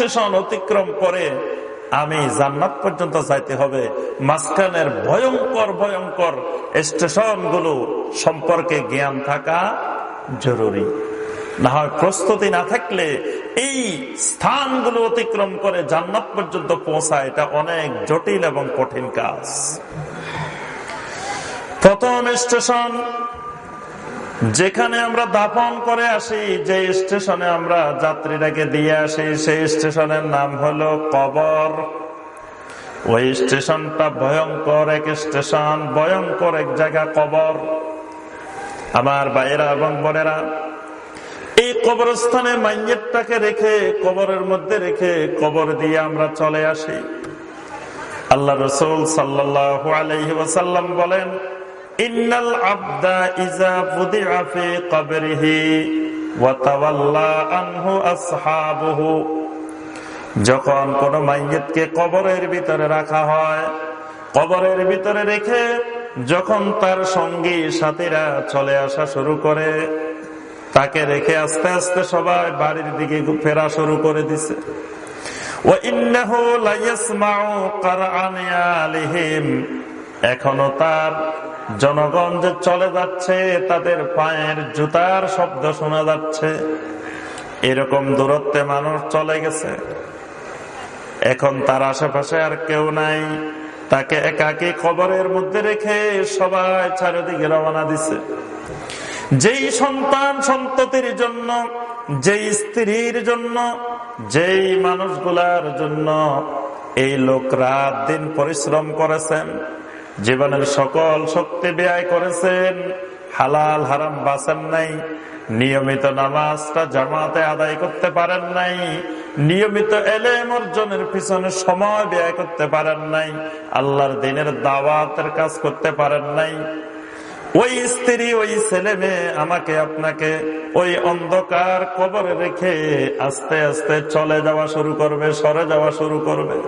Station অতিক্রম করে আমি জান্নাত পর্যন্ত যাইতে হবে। মাঝখানের ভয়ঙ্কর ভয়ঙ্কর স্টেশনগুলো সম্পর্কে জ্ঞান থাকা জরুরি। না হয় প্রস্তুতি না থাকলে এই স্থানগুলো অতিক্রম করে জান্নাত পর্যন্ত পৌঁছা এটা অনেক জটিল এবং কঠিন কাজ। প্রথম স্টেশন যেখানে আমরা দাপন করে আসি, যে স্টেশনে আমরা যাত্রীটাকে দিয়ে আসি, সেই স্টেশনের নাম হলো কবর। ওই স্টেশনটা ভয়ঙ্কর এক স্টেশন, ভয়ঙ্কর এক জায়গা কবর। আমার বাইরা এবং বোনেরা, এই কবরস্থানে মাইয়েরটাকে রেখে, কবরের মধ্যে রেখে কবর দিয়ে আমরা চলে আসি। আল্লাহ রসুল সাল্লাহ আলহি ওসাল্লাম বলেন ইন্নাল আনহু যখন কোন মাইয়তকে কবরের ভিতরে রাখা হয়, কবরের ভিতরে রেখে যখন তার সঙ্গী সাথীরা চলে আসা শুরু করে, তাকে রেখে আস্তে আস্তে সবাই বাড়ির দিকে ফেরা শুরু করে দিছে। এখনও তার জনগণ যে চলে যাচ্ছে, তাদের পায়ের জুতার শব্দ শোনা যাচ্ছে। এরকম দূরত্বে মানুষ চলে গেছে। এখন তার আশেপাশে আর কেউ নাই। তাকে একাকি কবরের মধ্যে রেখে সবাই চারিদিকে রওনা দিছে। যেই সন্তান সন্ততির জন্য, যেই স্ত্রীর জন্য, যেই মানুষগুলার জন্য এই লোক রাত দিন পরিশ্রম করেছেন। জীবনের সকল শক্তি ব্যয় করেছেন। হালাল, হারাম বাসেন নাই। নিয়মিত নামাজটা জামাতে আদায় করতে পারেন নাই। নিয়মিত এলেম অর্জনের পিছনে সময় ব্যয় করতে পারেন নাই। আল্লাহর দিনের দাওয়াতের কাজ করতে পারেন নাই। ওই স্ত্রী, ওই ছেলে মেয়ে আমাকে, আপনাকে ওই অন্ধকার কবরে রেখে আস্তে আস্তে চলে যাওয়া শুরু করবে, সরে যাওয়া শুরু করবে।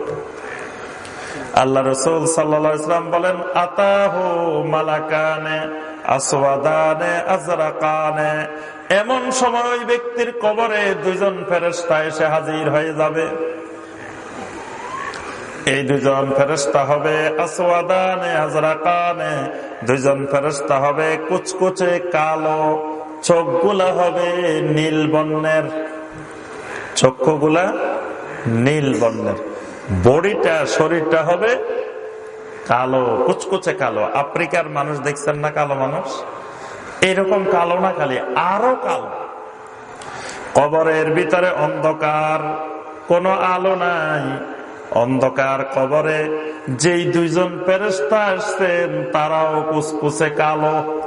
আল্লাহ রসুল সাল্লাম বলেন, আতাহ মালাকানে, আসওয়াদানে, আজরাকানে। এমন সময় ওই ব্যক্তির কবরে দুজন ফেরেস্তা এসে হাজির হয়ে যাবে। এই দুজন ফেরস্তা হবে আসওয়াদানে, আজরাকানে। দুজন ফেরস্তা হবে কুচকুচে কালো, চোখগুলা হবে নীল বর্ণের। চক্ষুগুলা নীল বর্ণের। বডিটা, শরীরটা হবে কালো, কুচকুচে কালো। আফ্রিকার মানুষ দেখছেন না কালো মানুষ? এরকম কালো না, খালি আরও কালো। কবরের ভিতরে অন্ধকার, কোনো আলো নাই। অন্ধকার কবরে যেই দুইজন ফেরস্তা আসছেন, তারাও কুচকুচে কালো।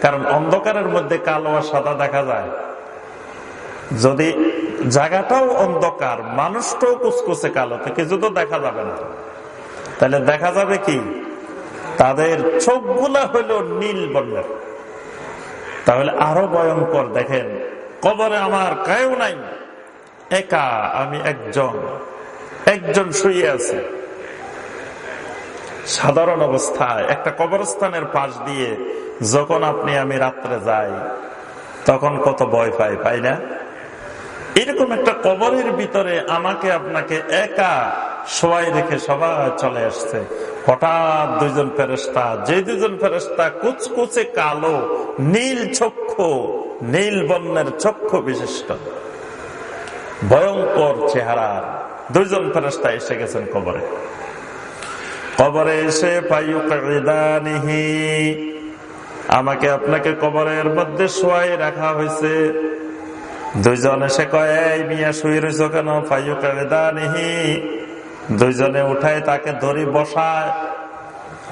কারণ অন্ধকারের মধ্যে কালো আর সাদা দেখা যায়। যদি জায়গাটাও অন্ধকার, মানুষটাও কুচকুচে কালো কিছু তো দেখা যাবে না। তাহলে দেখা যাবে কি? তাদের চোখগুলা হইল নীল বর্ণের। তাহলে আরও ভয়ঙ্কর, দেখেন, কবরে আমার কেউ নাই। একা আমি একজন একজন শুয়ে আছে। সাধারণ অবস্থায় একটা কবরস্থানের পাশ দিয়ে যখন আপনি আমি রাত্রে যাই, তখন কত ভয় পাই পাই না? এরকম একটা কবরের ভিতরে আমাকে আপনাকে একা সবাই রেখে সবাই চলে আসছে। হঠাৎ দুইজন ফেরস্তা যে দুজন ফেরস্তা কুচকুচে কালো, নীল চক্ষু, নীল বর্ণের চক্ষু বিশিষ্ট। ভয়ঙ্কর চেহারা। দুইজন ফেরস্তা এসে গেছেন কবরে। কবরে এসে পাইউকানিহি আমাকে আপনাকে কবরের মধ্যে শোয়াই রাখা হয়েছে। দুইজন এসে কয় মিয়া শুয়ে রয়েছ কেন? ফাইউকানিহি দুইজনে উঠায় তাকে ধরি বসায়।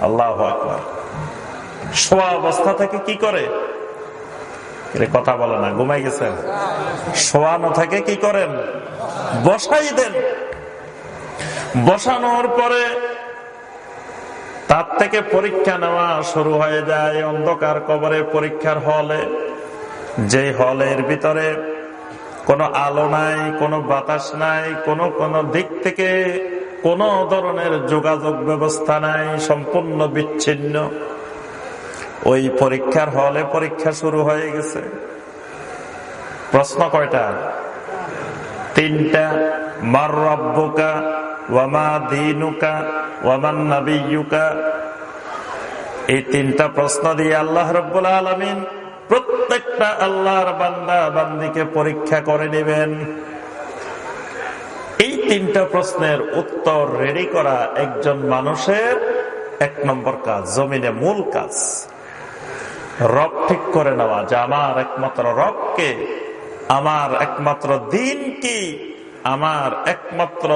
আল্লাহ শোয়া অবস্থা থেকে কি করে? কথা বলে না, ঘুমাই গেছেন? শোয়ানো থেকে কি করেন? বসাই দেন। বসানোর পরে তার থেকে পরীক্ষা নেওয়া শুরু হয়ে যায়। অন্ধকার কবরে পরীক্ষার হলে যে হলের ভিতরে কোনো আলো নাই, কোনো বাতাস নাই, কোনো কোনো দিক থেকে কোনো ধরনের যোগাযোগ ব্যবস্থা নাই, সম্পূর্ণ বিচ্ছিন্ন। ওই পরীক্ষার হলে পরীক্ষা শুরু হয়ে গেছে। প্রশ্ন কয়টা? তিনটা, মার রব্বুকা ওয়ামা দিনুকা ওয়ামান নাবিয়ুকা। এই তিনটা প্রশ্ন দিয়ে আল্লাহ রব্বুল আলমিন প্রত্যেকটা আল্লাহর বান্দা বান্দিকে পরীক্ষা করে নেবেন। এই তিনটা প্রশ্নের উত্তর রেডি করা একজন মানুষের এক নম্বর কাজ, জমিনে মূল কাজ। রব ঠিক করে নেওয়া যে আমার একমাত্র রবকে আমার একমাত্র দিন কি? আমার একমাত্র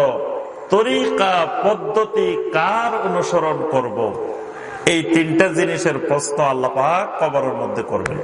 তরিকা, পদ্ধতি কার অনুসরণ করব। এই তিনটা জিনিসের প্রশ্ন আল্লাপা কবরের মধ্যে করবেন।